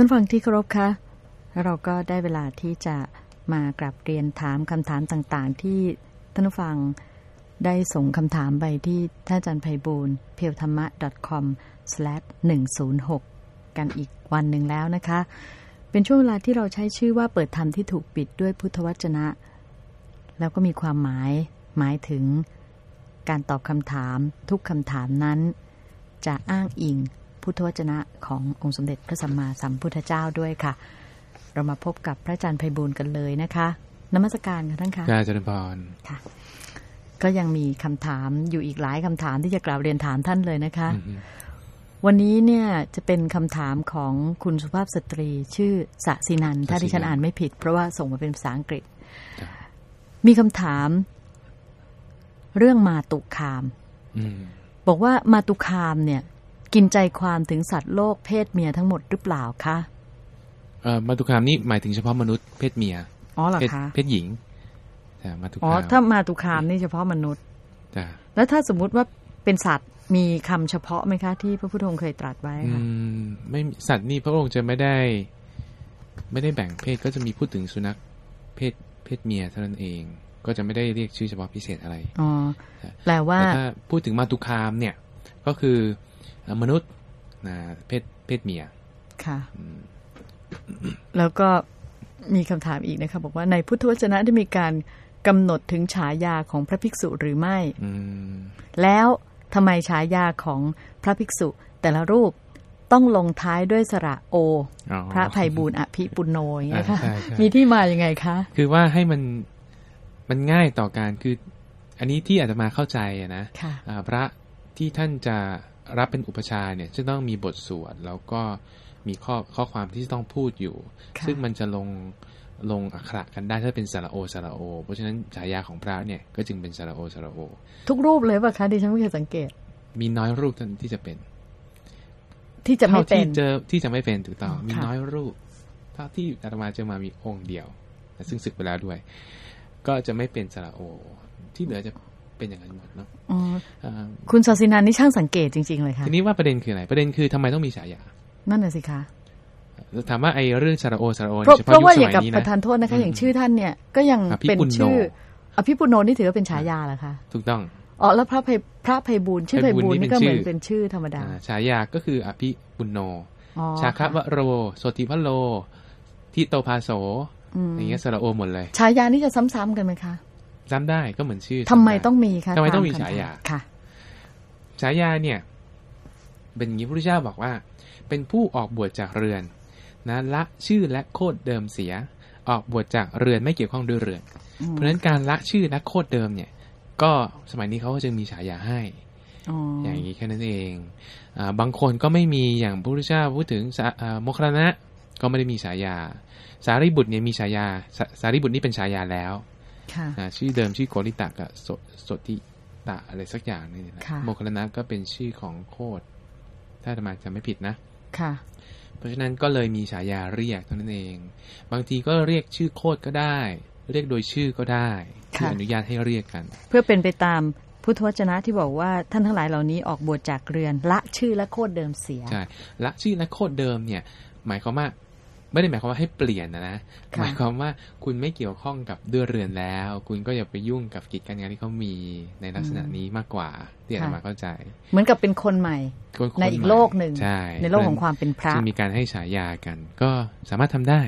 ท่านฟังที่เคารพคะเราก็ได้เวลาที่จะมากลับเรียนถามคำถามต่างๆ ที่ท่านฟังได้ส่งคำถามไปที่ท่านอาจารย์ไพบูลเพียวธรรมะ .com/106 กันอีกวันหนึ่งแล้วนะคะ เป็นช่วงเวลาที่เราใช้ชื่อว่าเปิดธรรมที่ถูกปิดด้วยพุทธวจนะ แล้วก็มีความหมายหมายถึงการตอบคำถามทุกคำถามนั้น จะอ้างอิง พุทธวจนะขององค์สมเด็จพระสัมมาสัมพุทธเจ้าด้วยค่ะ เรามาพบกับพระอาจารย์ไพบูลย์กันเลยนะคะนมัสการค่ะท่านคะกาจริญพรค่ะ ก็ยังมีคำถามอยู่อีกหลายคำถามที่จะกล่าวเรียนถามท่านเลยนะคะอืมอืมวันนี้เนี่ยจะเป็นคำถามของคุณสุภาพสตรี ชื่อสะสินัน ถ้าที่ฉันอ่านไม่ผิด เพราะว่าส่งมาเป็นภาษาอังกฤษ มีคำถาม เรื่องมาตุคามอืมบอกว่ามาตุคามเนี่ย กินใจความถึงสัตว์โลกเพศเมียทั้งหมดหรือเปล่าคะเอ่อมาตุคามนี่หมายถึงเฉพาะมนุษย์เพศเมียอ๋อเหรอเพศคะเพศหญิงแต่มาตุอ๋อคามถ้ามาตุคามนี่เฉพาะมนุษย์จ้ะแล้วถ้าสมมุติว่าเป็นสัตว์มีคำเฉพาะไหมคะ ที่พระพุทธองค์เคยตรัสไว้อืค่ะมไม่มีสัตว์นี่พระองค์จะไม่ได้ ไม่ได้แบ่งเพศก็จะมีพูดถึงสุนัขเพศเพศเมียเท่านั้นเอง ก็จะไม่ได้เรียกชื่อเฉพาะพิเศษอะไรอ๋อแปลว่าแต่ถ้าพูดถึงมาตุคามเนี่ย ก็คือเอ่อ มนุษย์นะเพศเพศเมียค่ะอืมแล้วก็มีคำถามอีกนะคะบอกว่าในพุทธวจนะได้มีการกำหนดถึงฉายาของพระภิกษุหรือไม่อืมแล้วทำไมฉายาของพระภิกษุแต่ละรูปต้องลงท้ายด้วยสระโออ๋อพระไพบูลย์อภิปุโนอย่างเงี้ยค่ะอ่าใช่ใช่มีที่มายังไงคะ คือว่าให้มันมันง่ายต่อการคือ อันนี้ที่อาจจะมาเข้าใจอะนะค่ะอ่าพระที่ท่านจะ รับเป็นอุปชฌาย์เนี่ยจะต้องมีบทสวดแล้วก็มีข้อข้อความที่ต้องพูดอยู่ค่ะซึ่งมันจะลงลงอักขระกันได้ถ้าเป็นสระโอสระโอ เพราะฉะนั้นฉายาของพระเนี่ยก็จึงเป็นสระโอสระโอ ทุกรูปเลยป่ะคะดิฉันไม่เคยสังเกต มีน้อยรูปเท่านั้นที่จะเป็น ที่จะไม่ท่าเป็ที่นเจอที่จะไม่เป็นถูกต้องอ๋อมีค่ะน้อยรูปเท่าที่อาตมาเจอมามีองค์เดียวแต่ซึ่งศึกไปแล้วด้วย ก็จะไม่เป็นสระโอ ที่เหลือจะ เป็นอย่างนั้นหมดเนาะอ๋ออ่าคุณศาสินันนี่ช่างสังเกตจริง ๆ เลยค่ะทีนี้ว่าประเด็นคืออะไรประเด็นคือทำไมต้องมีฉายานั่นน่ะสิคะถามว่าไอ้เรื่องสระโอสระโอเพราะเฉเพพาะราะยุคว่าสอย่างมัยกับนี้ประนะธานโทษนะคะอืมอย่างชื่อท่านเนี่ยก็ยังอภิเป็นปุณโญชื่ออภิปุณโนนี่ถือว่าเป็นฉายาเหรอคะถูกต้องอ๋อแล้วพระไพพระไพบูลย์ชื่อไพไพบูบูลลย์ย์นี่นี่ก็เหมือนเป็เป็นนชื่ชื่ออธรรมดาอ่าฉายาก็คืออภิปุณโนอ๋อชาคะวะโรโสติพะโลทิโตภาโสอืมอย่างเงี้ยสระโอหมดเลย ฉายานี่จะซ้ำๆกันไหมคะ จำได้ก็เหมือนชื่อทำไมจำด้ต้องมีคะทำไมต้องมีคำถฉายาค่ะฉายาเนี่ย เป็นอย่างนี้พระพุทธเจ้าบอกว่า เป็นผู้ออกบวชจากเรือนนะละชื่อและโคดเดิมเสีย ออกบวชจากเรือนไม่เกี่ยวข้องด้วยเรือนอืมเพราะฉะนั้นการละชื่อและโคดเดิมเนี่ย ก็สมัยนี้เขาก็จึงมีฉายาให้อ๋ออย่างนี้แค่นั้นเองอาบางคนก็ไม่มีอย่างพระพุทธเจ้าพูดถึงสาอ่าโมคคัลลานะก็ไม่ได้มีฉายา สารีบุตรเนี่ยมีฉายาสาสารีบุตรนี่เป็นฉายาแล้วค่ะอ่า ชื่อเดิมชื่อโกริตะกับโสโสติตะอะไรสักอย่างนี่นะค่ะโมคคัลลานะก็เป็นชื่อของโคดถ้าจะมาจะไม่ผิดนะค่ะ เพราะฉะนั้นก็เลยมีฉายาเรียกเท่านั้นเอง บางทีก็เรียกชื่อโคดก็ได้ เรียกโดยชื่อก็ได้ที่ค่ะอนุญาตให้เรียกกัน เพื่อเป็นไปตามพุทธวจนะที่บอกว่าท่านทั้งหลายเหล่านี้ออกบวชจากเรือน ละชื่อและโคดเดิมเสียใช่ละชื่อและโคดเดิมเนี่ย หมายความว่า ไม่ได้หมายความว่าให้เปลี่ยนนะนะค่ะหมายความว่าคุณไม่เกี่ยวข้องกับเดือเรือนแล้ว คุณก็อย่าไปยุ่งกับกิจการงานที่เขามีในลักษณะนี้มากกว่าที่อาจมาเข้าใจ เหมือนกับเป็นคนใหม่คนๆในอีกใหม่โลกหนึ่งใช่ในโลกของความเป็นพระจึงมีการให้ฉายากัน ก็สามารถทำได้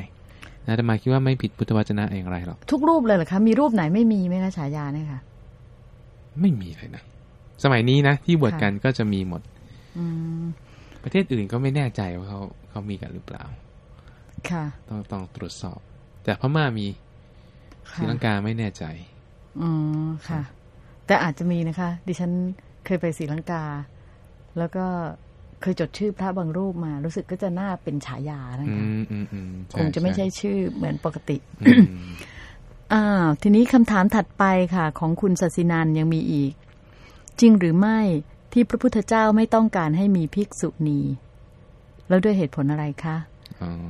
นะแต่มาคิดว่าไม่ผิดพุทธวจนะอย่างไรหรอกทุกรูปเลยเหรอคะมีรูปไหนไม่มีไหมคะฉายาเนี่ยค่ะไม่มีเลยนะสมัยนี้นะที่บวชกันก็จะมีหมดอืมประเทศอื่นก็ไม่แน่ใจว่าเขาเขามีกันหรือเปล่า ค่ะ ต้องต้องตรวจสอบ แต่พม่ามีศรีค่ะลังกาไม่แน่ใจอ๋อค่ะ แต่อาจจะมีนะคะ ดิฉันเคยไปศรีลังกา แล้วก็เคยจดชื่อพระบางรูปมา รู้สึกก็จะน่าเป็นฉายานะอืคะมอืมอืมคงจะไม่ใช่ชื่อเหมือนปกติอืมอ้าวทีนี้คำถามถัดไปค่ะ ของคุณศศินันยังมีอีก จริงหรือไม่ที่พระพุทธเจ้าไม่ต้องการให้มีภิกษุณี แล้วด้วยเหตุผลอะไรคะอ๋อ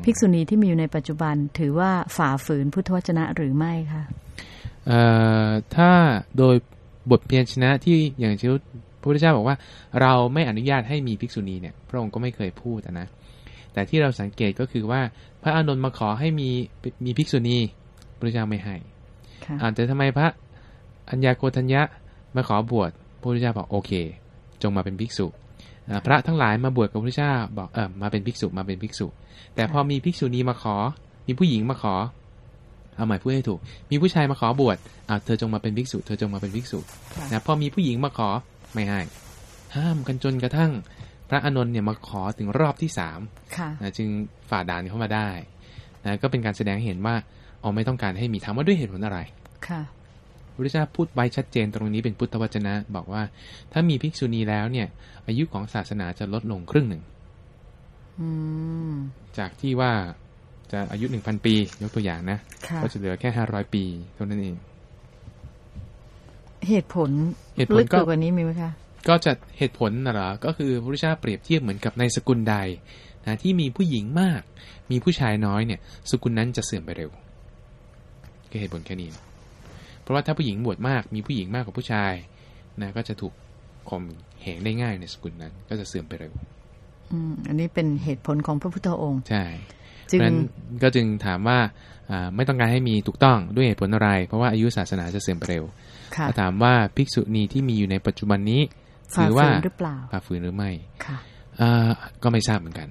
ภิกษุณีที่มีอยู่ในปัจจุบันถือว่าฝ่าฝืนพุทธวจนะหรือไม่คะเอ่อถ้าโดยบทเพียรชนะที่อย่างเช่นพระพุทธเจ้าบอกว่า เราไม่อนุญาตให้มีภิกษุณีเนี่ยพระองค์ก็ไม่เคยพูดอะนะแต่ที่เราสังเกตก็คือว่าพระอานนท์มาขอให้มีมีภิกษุณีพระเจ้าไม่ให้ค่ะอ่าแต่ทำไมพระอัญญาโกทัญญะมาขอบวชพระพุทธเจ้าบอกโอเค จงมาเป็นภิกษุอ่า พระทั้งหลายมาบวชกับพระพุทธเจ้าบอกเออมาเป็นภิกษุมาเป็นภิกษุ แต่พอมีภิกษุณีมาขอ มีผู้หญิงมาขอ เอาหมายพูดให้ถูก มีผู้ชายมาขอบวชอ่าเธอจงมาเป็นภิกษุ เธอจงมาเป็นภิกษุค่ะนะพอมีผู้หญิงมาขอไม่ให้ห้ามกันจนกระทั่ง พระอานนท์เนี่ยมาขอถึงรอบที่สามค่ะนะจึงฝ่าด่านเข้ามาได้นะก็เป็นการแสดงให้เห็นว่าอ๋อไม่ต้องการให้มีถามว่าด้วยเหตุผลอะไรค่ะ พระพุทธเจ้าพูดไว้ชัดเจนตรงนี้เป็นพุทธวจนะ บอกว่า ถ้ามีภิกษุณีแล้วเนี่ย อายุของศาสนาจะลดลงครึ่งหนึ่งอืมจากที่ว่าจะอายุหนึ่งพันปี ยกตัวอย่างนะค่ะก็จะเหลือแค่ห้าร้อยปีเท่านั้นเอง เหตุผลเหตุผลลึกก็กว่านี้มีไหมคะก็จะเหตุผลนะเหรอ ก็คือพระพุทธเจ้าเปรียบเทียบเหมือนกับในสกุลใดนะที่มีผู้หญิงมาก มีผู้ชายน้อยเนี่ย สกุลนั้นจะเสื่อมไปเร็วก็เหตุผลแค่นี้เพ ราะว่าถ้าผู้หญิงบวชมากมีผู้หญิงมากกว่าผู้ชายนะก็จะถูกข่มเหงได้ง่ายในสกุลนั้น ก็จะเสื่อมไปเร็วอืมอันนี้เป็นเหตุผลของพระพุทธองค์ ใช่จึงเพราะฉะนั้นก็จึงถามว่าอ่าไม่ต้องการให้มีถูกต้องด้วยเหตุผลอะไร เพราะว่าอายุศาสนาจะเสื่อมไปเร็วค่ะถ้าถามว่าภิกษุณีที่มีอยู่ในปัจจุบันนี้ฝ่าถือฝืว่านหรือเปล่าฝ่าฝืนหรือไม่ค่ะอ่าก็ไม่ทราบเหมือนกัน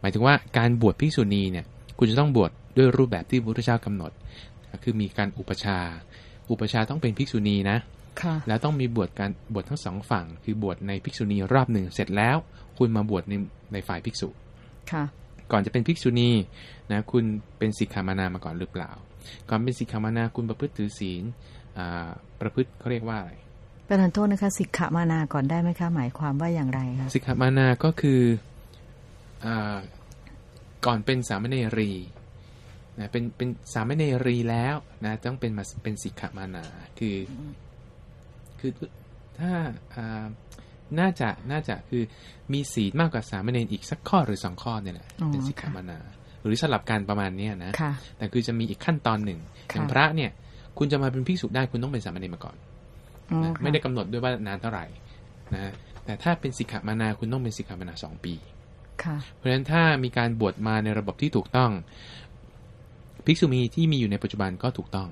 หมายถึงว่าการบวชภิกษุณีเนี่ย คุณจะต้องบวชด้วยรูปแบบที่พระพุทธเจ้ากำหนด คือมีการอุปชฌาย์ อุปชฌาย์ต้องเป็นภิกษุณีนะค่ะแล้วต้องมีบวชการบวชทั้งสองฝั่ง คือบวชในภิกษุณีรอบหนึ่งเสร็จแล้ว คุณมาบวชในในฝ่ายภิกษุค่ะ ก่อนจะเป็นภิกษุณีนะคุณเป็นสิกขามานามาก่อนหรือเปล่า ก่อนเป็นสิกขามานาคุณประพฤติถือศีลอ่าประพฤติเขาเรียกว่าอะไรประธานโทษนะคะสิกขามานาก่อนได้ไหมคะหมายความว่าอย่างไรคะสิกขามานาก็คืออาก่อนเป็นสามเณรี นะเป็นเป็นสามเณรีแล้วนะต้องเป็นมาเป็นสิกขามานาคือ คือถ้าอ่าน่าจะน่าจะคือมีศีลมากกว่าสามเณรอีกสักข้อหรือสองข้อเนี่ยแหละอ๋อเป็นสิกขาค่ะมานา หรือสลับกันประมาณเนี้ยนะค่ะแต่คือจะมีอีกขั้นตอนหนึ่งอค่ะย่างพระเนี่ย คุณจะมาเป็นภิกษุได้คุณต้องเป็นสามเณรมาก่อนอ๋อนะค่ะไม่ได้กำหนดด้วยว่านานเท่าไหร่นะแต่ถ้าเป็นสิกขามานาคุณต้องเป็นสิกขามานาสองปีค่ะเพราะฉะนั้นถ้ามีการบวชมาในระบบที่ถูกต้อง ภิกษุณีที่มีอยู่ในปัจจุบันก็ถูกต้อง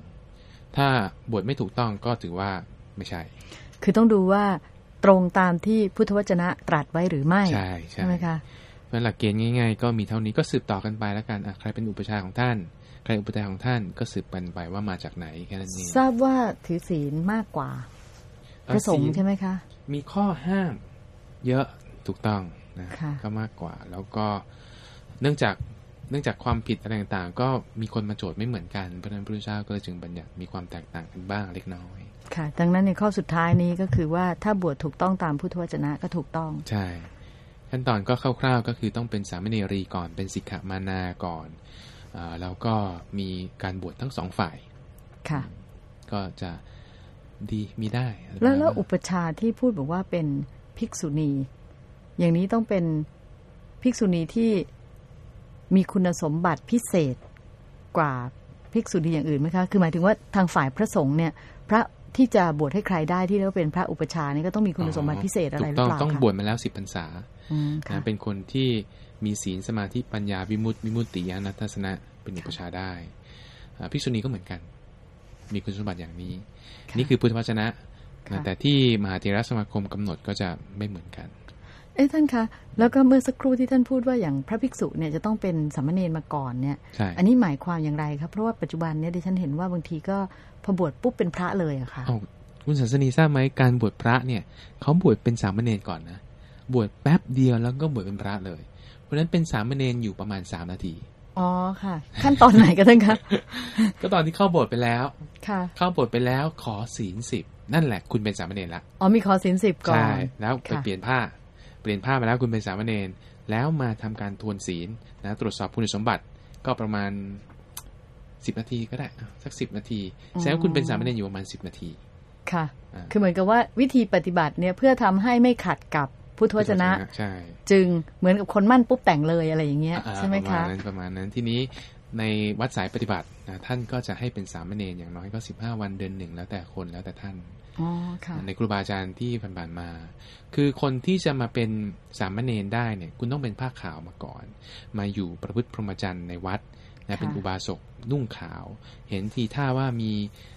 ถ้าบวชไม่ถูกต้องก็ถือว่าไม่ใช่ คือต้องดูว่าตรงตามที่พุทธวจนะตรัสไว้หรือไม่ ใช่ใช่ไหมคะเพราะฉะนั้นหลักเกณฑ์ง่ายๆ ก็มีเท่านี้ก็สืบต่อกันไปแล้วกันอะใครเป็นอุปชฌาย์ของท่าน ใครอุปชฌาย์ของท่านก็สืบกันไปว่ามาจากไหนแค่นั้นเองทราบว่าถือศีลมากกว่าพระสงฆ์ใช่ไหมคะ มีข้อห้ามเยอะถูกต้องนะค่ะก็มากกว่า แล้วก็เนื่องจาก เนื่องจากความผิดอะไรต่างๆ ก็มีคนมาโจทย์ไม่เหมือนกันเพราะฉะนั้นพระพุทธเจ้าก็เลยจึงบัญญัติมีความแตกต่างกันบ้างเล็กน้อย ค่ะ ดังนั้นในข้อสุดท้ายนี้ก็คือว่าถ้าบวชถูกต้องตามพุทธวจนะก็ถูกต้อง ใช่ ขั้นตอนก็คร่าวๆก็คือต้องเป็นสามเณรีก่อนเป็นสิกขามานาก่อนอาแล้วก็มีการบวชทั้งสองฝ่าย ค่ะ ก็จะดีมีได้ แล้วแล้วอุปชฌาย์ที่พูดบอกว่าเป็นภิกษุณี อย่างนี้ต้องเป็นภิกษุณีที่ มีคุณสมบัติพิเศษกว่าภิกษุณีอย่างอื่นไหมคะ คือหมายถึงว่าทางฝ่ายพระสงฆ์เนี่ย พระที่จะบวชให้ใครได้ที่เรียกว่าเป็นพระอุปชฌาย์นี่ก็ต้องมีคุณสมบัติพิเศษอะไรหรือถูกต้องเปล่าต้องคะบวชมาแล้วสิบพรรษาอืมค่ะนะเป็นคนที่มีศีลสมาธิปัญญาวิมุตติวิมุตติญาณทัศนะเป็นอุปชฌาย์ได้อ่าภิกษุณีก็เหมือนกัน มีคุณสมบัติอย่างนี้ค่ะนี่คือพุทธวจนะค่ะแต่ที่มหาเถรสมาคมกำหนดก็จะไม่เหมือนกัน เอ้ท่านคะแล้วก็เมื่อสักครู่ที่ท่านพูดว่าอย่างพระภิกษุเนี่ยจะต้องเป็นสามเณรมาก่อนเนี่ยใช่อันนี้หมายความอย่างไรครับ เพราะว่าปัจจุบันเนี่ยดิฉันเห็นว่าบางทีก็พอบวชปุ๊บเป็นพระเลยอะค่ะเอาคุณสันสนีทราบไหมการบวชพระเนี่ยเขาบวชเป็นสามเณรก่อนนะบวชแป๊บเดียวแล้วก็บวชเป็นพระเลย เพราะฉะนั้นเป็นสามเณรอยู่ประมาณสามนาทีอ๋อค่ะ ขั้นตอนไหนกันท่านคะก็ตอนที่เข้าโบสถ์ไปแล้ว ค่ะ เข้าโบสถ์ไปแล้วขอศีลสิบนั่นแหละคุณเป็นสามเณรละอ๋อมีขอศีลสิบก่อนใช่แล้วไปค่ะเปลี่ยนผ้า เปลี่ยนผ้ามาแล้วคุณเป็นสามเณรแล้วมาทำการทวนศีลนะตรวจสอบคุณสมบัติก็ประมาณสิบนาทีก็ได้อะสักสิบนาทีแสดงว่าคุณเป็นสามเณรอยู่ประมาณสิบนาทีค่ะอ่าคือเหมือนกับว่าวิธีปฏิบัติเนี่ยเพื่อทำให้ไม่ขัดกับพุทธวจนะใช่จึงเหมือนกับคนมั่นปุ๊บแต่งเลยอะไรอย่างเงี้ยอ่าใช่ไหมประคะมาณนั้นประมาณนั้นทีนี้ในวัดสายปฏิบัตินะท่านก็จะให้เป็นสามเณรอย่างน้อยก็สิบห้าวันเดือนหนึ่งแล้วแต่คนแล้วแต่ท่านอ๋อค่ะ ในครูบาอาจารย์ที่ผ่านๆมา คือคนที่จะมาเป็นสามเณรได้เนี่ย คุณต้องเป็นผ้าขาวมาก่อน มาอยู่ประพฤติพรหมจรรย์ในวัดนะเป็นอุบาสกนุ่งขาว เห็นทีท่าว่ามี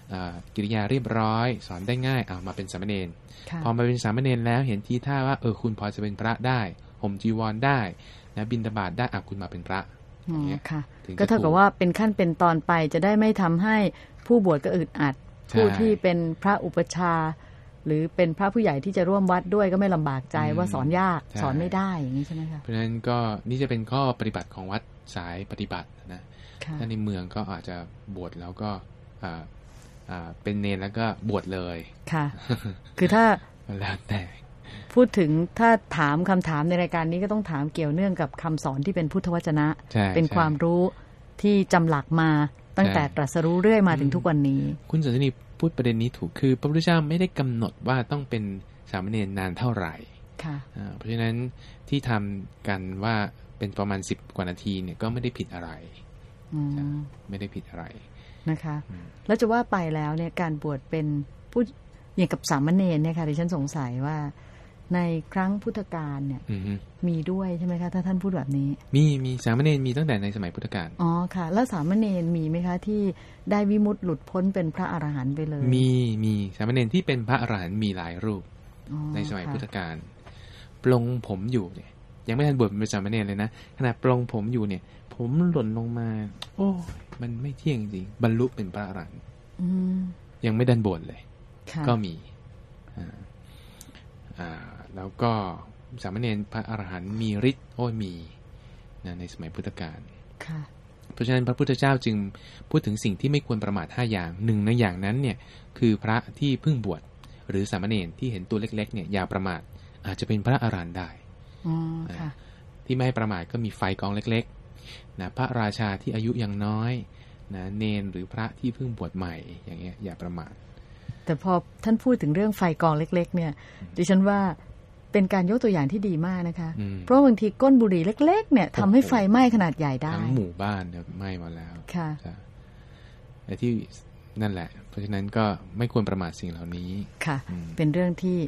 เอ่อกิริยาเรียบร้อย สอนได้ง่ายเอามาเป็นสามเณรค่ะพอมาเป็นสามเณรแล้วเห็นทีท่าว่าเออคุณพอจะเป็นพระได้ห่มจีวรได้นะบินตบาตได้อะคุณมาเป็นพระอ๋ออย่างเงี้ยค่ะถึงจะก็เท่ากับถูกว่าเป็นขั้นเป็นตอนไปจะได้ไม่ทำให้ผู้บวชก็อึดอัดใช่ ผู้ที่เป็นพระอุปชฌาย์หรือเป็นพระผู้ใหญ่ที่จะร่วมวัดด้วยก็ไม่ลำบากใจว่าสอนยากสอนไม่ได้อย่างนี้ใช่ไหมคะเพราะฉะนั้นก็นี่จะเป็นข้อปฏิบัติของวัดสายปฏิบัตินะค่ะถ้าในเมืองก็อาจจะบวชแล้วก็อ่าอ่าเป็นเนรแล้วก็บวชเลยค่ะ คือถ้าแล้วแต่พูดถึงถ้าถามคำถามในรายการนี้ก็ต้องถามเกี่ยวเนื่องกับคำสอนที่เป็นพุทธวจนะใช่เป็นใช่ความรู้ที่จำหลักมา ตั้งแต่ใช่ตรัสรู้เรื่อยมาถึงทุกวันนี้ คุณสันตินีพูดประเด็นนี้ถูกคือ พระพุทธเจ้าไม่ได้กำหนดว่าต้องเป็นสามเณรนานเท่าไหร่ค่ะอ่าเพราะฉะนั้นที่ทำกันว่าเป็นประมาณสิบกว่านาทีเนี่ยก็ไม่ได้ผิดอะไรอืมไม่ได้ผิดอะไรนะคะอืมแล้วจะว่าไปแล้วเนี่ยการบวชเป็นผู้อย่างกับสามเณรเนี่ยค่ะดิฉันสงสัยว่า ในครั้งพุทธกาลเนี่ยอือฮึมีด้วยใช่ไหมคะ ถ้าท่านพูดแบบนี้ มีมีสามเณรมีตั้งแต่ในสมัยพุทธกาลอ๋อค่ะ แล้วสามเณรมีไหมคะ ที่ได้วิมุตติหลุดพ้นเป็นพระอรหันต์ไปเลย มีมีสามเณรที่เป็นพระอรหันต์มีหลายรูปอ๋อในสมัยค่ะพุทธกาลปลงผมอยู่เนี่ย ยังไม่ทันบวชเป็นสามเณรเลยนะขณะปลงผมอยู่เนี่ย ผมหล่นลงมา โอ้มันไม่เที่ยงจริงบรรลุเป็นพระอรหันต์อืมยังไม่ดันบวชเลยค่ะก็มีอ่าอ่า แล้วก็สามเณรพระอรหันต์มีฤทธิ์โอ้ยมีนะในสมัยพุทธกาลค่ะเพราะฉะนั้นพระพุทธเจ้าจึงพูดถึงสิ่งที่ไม่ควรประมาทห้าอย่างหนึ่งในอย่างนั้นเนี่ยคือพระที่เพิ่งบวชหรือสามเณรที่เห็นตัวเล็กๆเนี่ยอย่าประมาทอาจจะเป็นพระอรหันต์ได้อ๋อค่ะที่ไม่ให้ประมาทก็มีไฟกองเล็กๆนะพระราชาที่อายุยังน้อยนะเนนหรือพระที่เพิ่งบวชใหม่อย่างเงี้ยอย่าประมาทแต่พอท่านพูดถึงเรื่องไฟกองเล็ก ๆ เนี่ยดิฉันว่า เป็นการยกตัวอย่างที่ดีมากนะคะอืมเพราะบางทีก้นบุหรี่เล็ก ๆ เนี่ยทำให้ไฟไหม้ขนาดใหญ่ได้ทั้งหมู่บ้านเนี่ยไหม้มาแล้วค่ะจ้ะแต่ที่นั่นแหละ เพราะฉะนั้นก็ไม่ควรประมาทสิ่งเหล่านี้ค่ะอืมเป็นเรื่องที่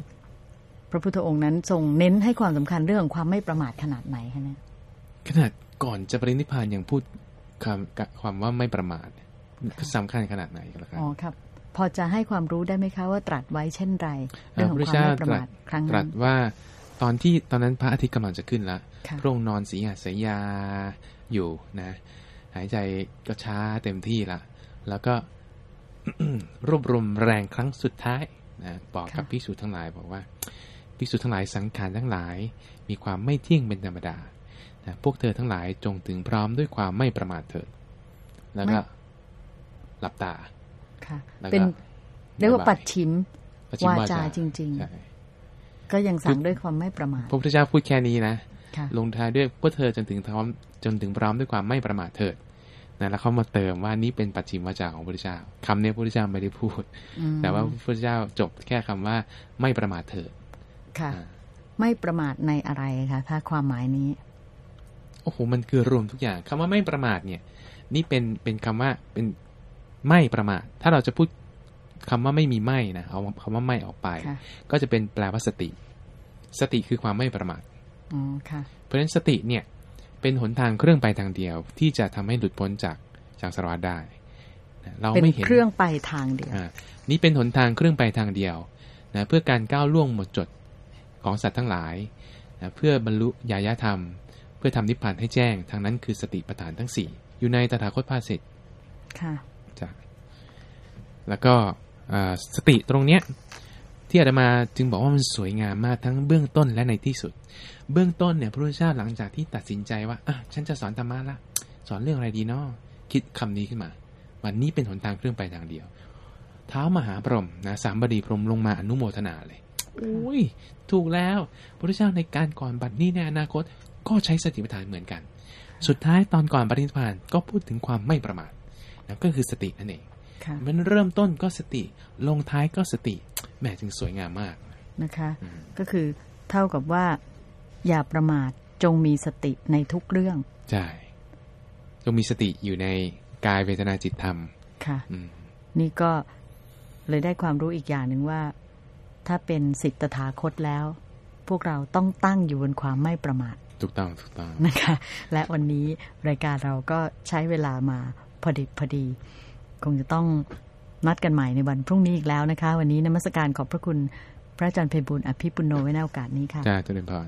พระพุทธองค์นั้นทรงเน้นให้ความสำคัญเรื่องของความไม่ประมาทขนาดไหนคะเนี่ยขนาดก่อนจะปรินิพพานยังพูดคำความว่าไม่ประมาทเนี่ยสำคัญขนาดไหนกันล่ะครับอ๋อครับ พอจะให้ความรู้ได้ไหมคะว่าตรัสไว้เช่นไรเรื่องของพระความเจ้าไม่ประตรัมาสทครั้งตรันั้สนว่าตอนที่ตอนนั้นพระอาทิตย์กำลังจะขึ้นแล้วค่ะพระองค์นอนสีหสยาอยู่นะ หายใจก็ช้าเต็มที่ละแล้วก็รวบรวมแรงครั้งสุดท้ายนะบอกกับภิกษุทั้งหลายบอกว่าภิกษุทั้งหลายสังขารทั้งหลาย มีความไม่เที่ยงเป็นธรรมดานะพวกเธอทั้งหลายจงถึงพร้อมด้วยความไม่ประมาทเถิดแล้วก็หลับตา ค่ะแล้วก็เป็นเรียกว่าบ๊ายบายปัดชิมปชิมวาจาจริงๆใช่ก็ยังสั่งด้วยความไม่ประมาทพระพุทธเจ้าพูดแค่นี้นะค่ะลงท้ายด้วยพวกเธอจนถึงพร้อมจนถึงพร้อมด้วยความไม่ประมาทเถิดนะแล้วเขามาเติมว่านี่เป็นปัจฉิมวาจาของพระพุทธเจ้าคำนี้พระพุทธเจ้าไม่ได้พูดอืมแต่ว่าพระพุทธเจ้าจบแค่คำว่าไม่ประมาทเถิดค่ะอ่าไม่ประมาทในอะไรคะถ้าความหมายนี้โอ้โหมันคือรวมทุกอย่างคำว่าไม่ประมาทเนี่ย นี่เป็นเป็นคำว่าเป็น ไม่ประมาทถ้าเราจะพูดคำว่าไม่มีไม่นะเอาคำว่าไม่ออกไปค่ะก็จะเป็นแปลว่าสติ สติคือความไม่ประมาทอ๋อค่ะเพราะฉะนั้นสติเนี่ย เป็นหนทางเครื่องไปทางเดียว ที่จะทำให้หลุดพ้นจากจากสารวัตรได้นะเราเป็นไม่เห็นเครื่องไปทางเดียวอ่านี่เป็นหนทางเครื่องไปทางเดียวนะเพื่อการก้าวล่วงหมดจดของสัตว์ทั้งหลายนะเพื่อบรรลุญาญธรรม เพื่อทำนิพพานให้แจ้งทางนั้นคือสติปัฏฐานทั้ง4อยู่ในตถาคตภาสิทธิค่ะ จ้ะแล้วก็อ่าสติตรงเนี้ยที่อาตมาจึงบอกว่ามันสวยงามมากทั้งเบื้องต้นและในที่สุด เบื้องต้นเนี่ยพระพุทธเจ้าหลังจากที่ตัดสินใจว่าอะฉันจะสอนธรรมะละสอนเรื่องอะไรดีเนาะคิดคำนี้ขึ้นมา วันนี้เป็นหนทางเครื่องไปทางเดียว เท้ามหาพรหมนะสามบดีพรหมลงมาอนุโมทนาเลยอุ้ยถูกแล้วพระพุทธเจ้าในการก่อนบัดนี้ในอนาคตก็ใช้สติปัฏฐานเหมือนกัน สุดท้ายตอนก่อนปรินิพพานก็พูดถึงความไม่ประมาทนะ ก็คือสตินั่นเองค่ะมันเริ่มต้นก็สติลงท้ายก็สติแหมจึงสวยงามมากนะคะอืมก็คือเท่ากับว่า อย่าประมาทจงมีสติในทุกเรื่องใช่จงมีสติอยู่ในกายเวทนาจิตธรรมค่ะอืมนี่ก็เลยได้ความรู้อีกอย่างหนึ่งว่า ถ้าเป็นสิทธตถาคตแล้ว พวกเราต้องตั้งอยู่บนความไม่ประมาทถูกต้องถูกต้องนะคะ และวันนี้รายการเราก็ใช้เวลามา พอดีพอดี คงจะต้องนัดกันใหม่ในวันพรุ่งนี้อีกแล้วนะคะ วันนี้นมัสการขอบพระคุณพระอาจารย์เพบุญอภิปุโนไว้ในโอกาสนี้ค่ะจ้าเจริญพร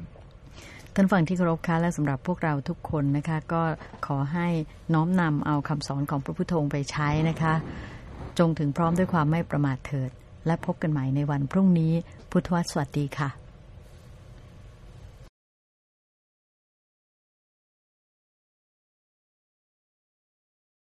ท่านฟังที่เคารพคะและสำหรับพวกเราทุกคนนะคะ ก็ขอให้น้อมนำเอาคำสอนของพระพุทธองค์ไปใช้นะคะ จงถึงพร้อมด้วยความไม่ประมาทเถิด และพบกันใหม่ในวันพรุ่งนี้ พุทธวสวัสดีค่ะ